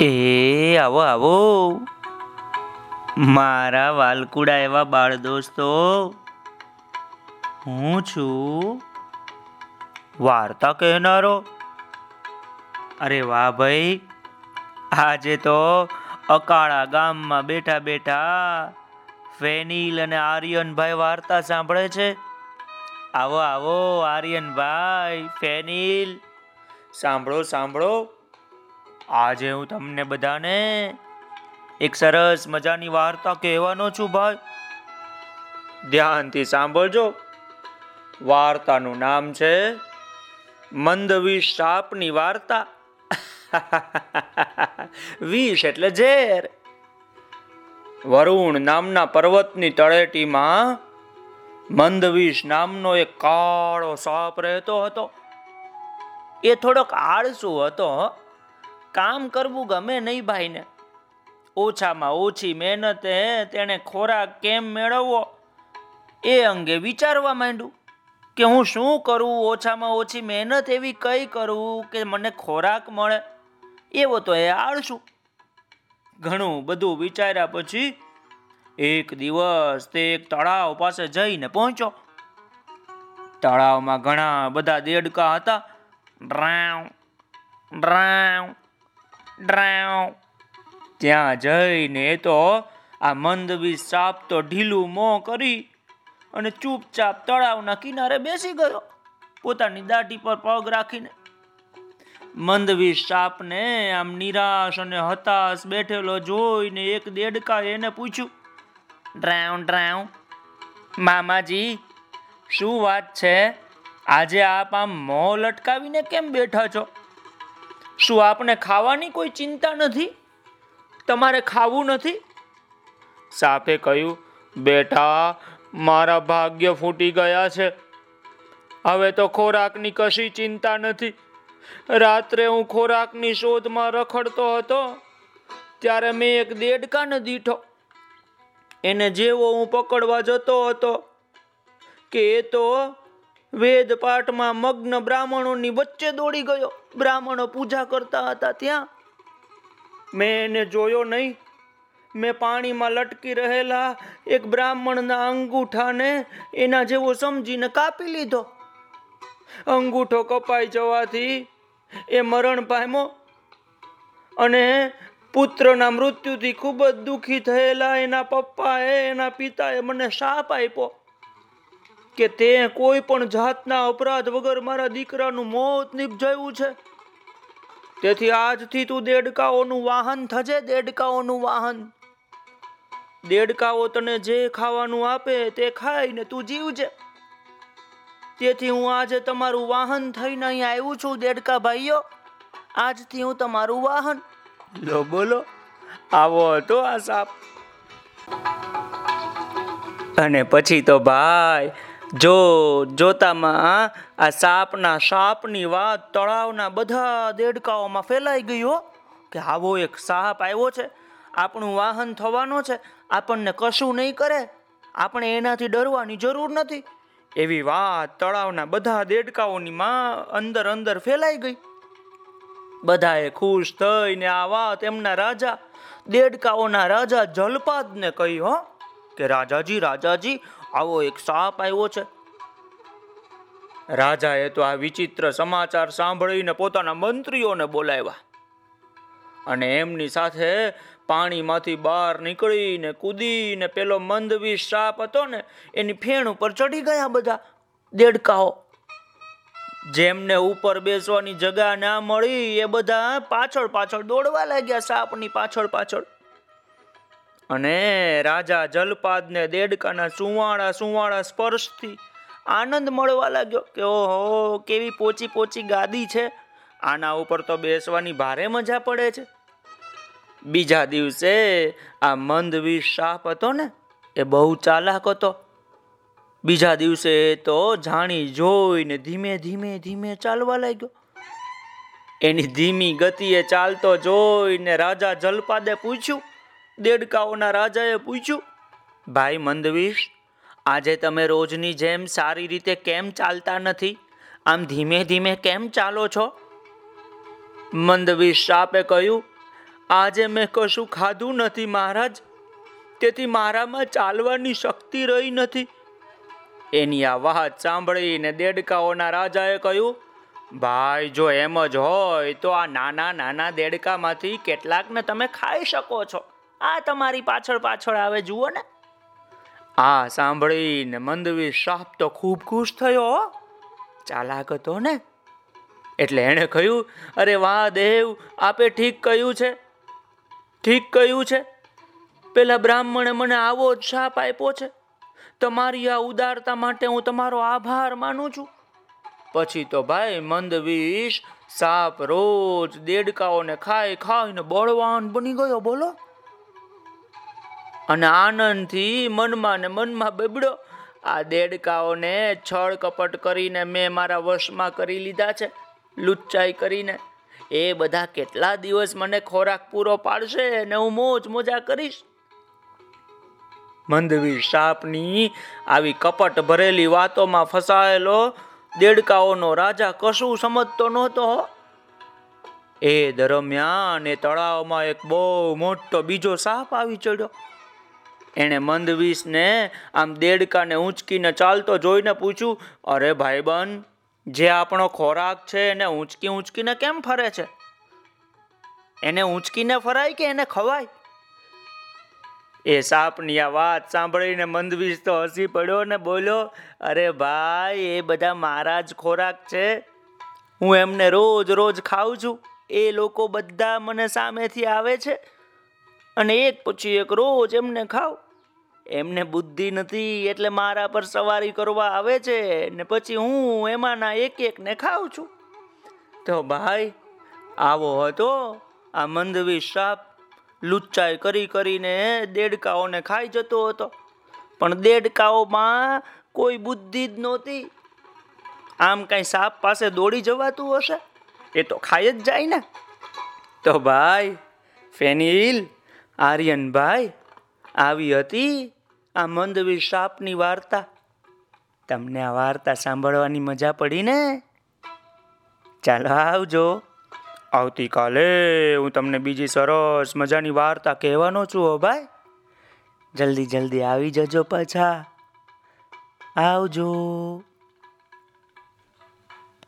એ, આવો આવો. મારા વાલકુડા એવા બાળ દોસ્તો. હું છું વાર્તા કહેનારો. અરે વાહ ભાઈ, આજે તો અકાળા ગામમાં બેઠા બેઠા ફેનિલ અને આર્યનભાઈ વાર્તા સાંભળે છે. આવો આવો, આર્યનભાઈ, ફેનિલ. સાંભળો સાંભળો. આજે હું તમને બધાને એક સરસ મજાની વાર્તા કહેવાનો છું ભાઈ. ધ્યાનથી સાંભળજો. વાર્તાનું નામ છે મંદ વિષ સાપની વાર્તા. વિષ એટલે ઝેર. વરુણ નામના પર્વતની તળેટીમાં મંદવિષ નામનો એક કાળો સાપ રહેતો હતો. એ થોડોક આળસુ હતો કામ કરવું ગમે નહીં ભાઈને. ઓછામાં ઓછી મહેનતે તેણે ખોરાક કેમ મેળવવો? એ અંગે વિચારવા માંડ્યું કે હું શું કરું? ઓછામાં ઓછી મહેનત એવી કઈ કરું કે મને ખોરાક મળે? એવો તો એ આળશું ઘણું બધું વિચાર્યા પછી એક દિવસ તે એક તળાવ પાસે જઈને પહોંચ્યો. તળાવમાં ઘણા બધા દેડકા હતા. ડ્રાવ ડ્રાવ ડ્રાવ ત્યાં જઈને તો આ મંદવી સાપ તો ઢીલું મોં કરી અને ચૂપચાપ તળાવના કિનારે બેસી ગયો, પોતાની દાઢી પર પગ રાખીને. મંદવી સાપને આમ નિરાશ અને હતાશ બેઠેલો જોઈને એક દેડકા એને પૂછ્યું ડ્રાઉ ડ્રાઉ મામાજી, શું વાત છે? આજે આપ આમ મોં લટકાવીને કેમ બેઠા છો? શું આપને ખાવાની કોઈ ચિંતા નથી? તમારે ખાવું નથી? સાપે કહ્યું, બેટા, મારા ભાગ્ય ફૂટી ગયા છે. હવે તો ખોરાકની કશી ચિંતા નથી. રાત્રે હું ખોરાકની શોધમાં રખડતો હતો, ત્યારે મેં એક દેડકાને દીઠો. એને જેવો હું પકડવા જતો હતો કે એ તો વેદ પાઠમાં મગ્ન બ્રાહ્મણોની વચ્ચે દોડી ગયો. બ્રાહ્મણો પૂજા કરતા હતા ત્યાં. મેં એને જોયો નહીં. મેં પાણીમાં લટકી રહેલા એક બ્રાહ્મણના અંગૂઠાને એના જેવો સમજીને કાપી લીધો. અંગૂઠો કપાઈ જવાથી એ મરણ પામ્યો અને પુત્રના મૃત્યુથી ખૂબ જ દુઃખી થયેલા એના પપ્પાએ, એના પિતાએ મને શાપ આપ્યો. કે તે કોઈ પણ જાતના અપરાધ વગર મારા દીકરાનું મોત નિપજાયું છે. તેથી આજથી તું દેડકાઓનું વાહન થજે, દેડકાઓનું વાહન. દેડકાઓ તને જે ખાવાનું આપે તે ખાઈને તું જીવજે. તેથી હું આજે તમારું વાહન થઈને અહીં આવ્યું છું, દેડકા ભાઈઓ. આજથી હું તમારું વાહન. લો, બોલો. આવો હતો આ સાપ. અને પછી તો ભાઈ જો જોતામાં આ સાપના સાપની વાત તળાવના બધા દેડકાઓમાં ફેલાઈ ગઈ કે આવો એક સાપ આવ્યો છે, આપણું વાહન થવાનો છે, આપણને કશું નહીં કરે, આપણે એનાથી ડરવાની જરૂર નથી. એવી વાત તળાવના બધા દેડકાઓની માં અંદર અંદર ફેલાઈ ગઈ. બધાએ ખુશ થઈને આ વાત એમના રાજા, દેડકાઓના રાજા જલપાદને કહી હો. કે રાજાજી રાજાજી, આવો એક સાપ આવ્યો છે. રાજાએ તો આ વિચિત્ર સમાચાર સાંભળીને પોતાના મંત્રીઓને બોલાવ્યા અને એમની સાથે પાણીમાંથી બહાર નીકળીને કૂદીને પેલો મંદવી સાપ હતો ને, એની ફેણ ઉપર ચડી ગયા બધા દેડકાઓ. જેમને ઉપર બેસવાની જગા ના મળી એ બધા પાછળ પાછળ દોડવા લાગ્યા સાપની પાછળ પાછળ. અને રાજા જલપાદને દેડકાના સુવાળા સુવાળા સ્પર્શથી આનંદ મળવા લાગ્યો કે ઓહો, કેવી પોચી પોચી ગાદી છે. આના ઉપર તો બેસવાની ભારે મજા પડે છે. બીજા દિવસે આ મંદવીર સાપ હતો ને, એ બહુ ચાલાક હતો. બીજા દિવસે તો જાણી જોઈને ધીમે ધીમે ધીમે ચાલવા લાગ્યો. એની ધીમી ગતિએ ચાલતો જોઈને રાજા જલપાદે પૂછ્યું દેડકાઓના રાજાએ પૂછ્યું, ભાઈ મંદવીશ આજે તમે રોજની જેમ સારી રીતે કેમ ચાલતા નથી? આમ ધીમે ધીમે કેમ ચાલો છો? મંદવીશ સાપે કહ્યું, આજે મેં કશું ખાધું નથી, મહારાજ. તેથી મારામાં ચાલવાની શક્તિ રહી નથી. એની આ વાત સાંભળીને દેડકાઓના રાજાએ કહ્યું, ભાઈ, જો એમ જ હોય, તો આ નાના નાના દેડકામાંથી કેટલાકને તમે ખાઈ શકો છો. આ તમારી પાછળ પાછળ આવે, જુઓ ને. આ સાંભળીને મંદવીર સાપ તો ખૂબ ખુશ થયો. ચાલાક હતો ને. એટલે એણે કહ્યું, અરે વાહ દેવ, આપે ઠીક કહ્યું છે. ઠીક કહ્યું છે. પેલા બ્રાહ્મણે મને આવો જ શાપ આપ્યો છે. તમારી આ ઉદારતા માટે હું તમારો આભાર માનું છું. પછી તો ભાઈ મંદવીશ સાપ રોજ દેડકાઓને ખાઈ ખાઈને બળવાન બની ગયો, બોલો. અને આનંદથી મનમાં ને મનમાં બબડો. આ દેડકાઓને છળ કપટ કરીને મેં મારા વશમાં કરી લીધા છે, લુચ્ચાઈ કરીને. એ બધા કેટલા દિવસ મને ખોરાક પૂરો પાડશે ને હું મોજ મોજા કરીશ? મંદવીર સાપની આવી કપટ ભરેલી વાતોમાં ફસાયેલો દેડકાઓનો રાજા કશું સમજતો નહોતો. એ દરમિયાન એ તળાવમાં એક બહુ મોટો બીજો સાપ આવી ચડ્યો. એણે મંદવીસને આમ દેડકાને ઊંચકીને ચાલતો જોઈને પૂછ્યું, અરે ભાઈબંધ, જે આપણો ખોરાક છે એને ઊંચકી ઊંચકીને કેમ ફરે છે? એને ઊંચકીને ફરાય કે એને ખવાય? એ સાપની આ વાત સાંભળીને મંદવીસ તો હસી પડ્યો ને બોલ્યો, અરે ભાઈ, એ બધા મારા જ ખોરાક છે. હું એમને રોજ રોજ ખાઉં છું. એ લોકો બધા મને સામેથી આવે છે. અને એક પછી એક રોજ એમને ખાવ. એમને બુદ્ધિ નથી, એટલે મારા પર સવારી કરવા આવે છે ને પછી હું એમાંના એક એકને ખાઉં છું. તો ભાઈ, આવો હતો, આ મંદવી સાપ લુચ્ચાઈ કરી કરીને દેડકાઓને ખાઈ જતો હતો. પણ દેડકાઓમાં કોઈ બુદ્ધિ જ નહોતી. આમ કઈ સાપ પાસે દોડી જવાતું હશે? એ તો ખાઈ જ જાય ને. તો ભાઈ, ફેનિલ આર્યનભાઈ આવી હતી આ મંદ સાપની વાર્તા. તમને આ વાર્તા સાંભળવાની મજા પડી ને? ચાલો આવજો. આવતીકાલે હું તમને બીજી સરસ મજાની વાર્તા કહેવાનો છું હો ભાઈ. જલ્દી જલ્દી આવી જજો પાછા. આવજો.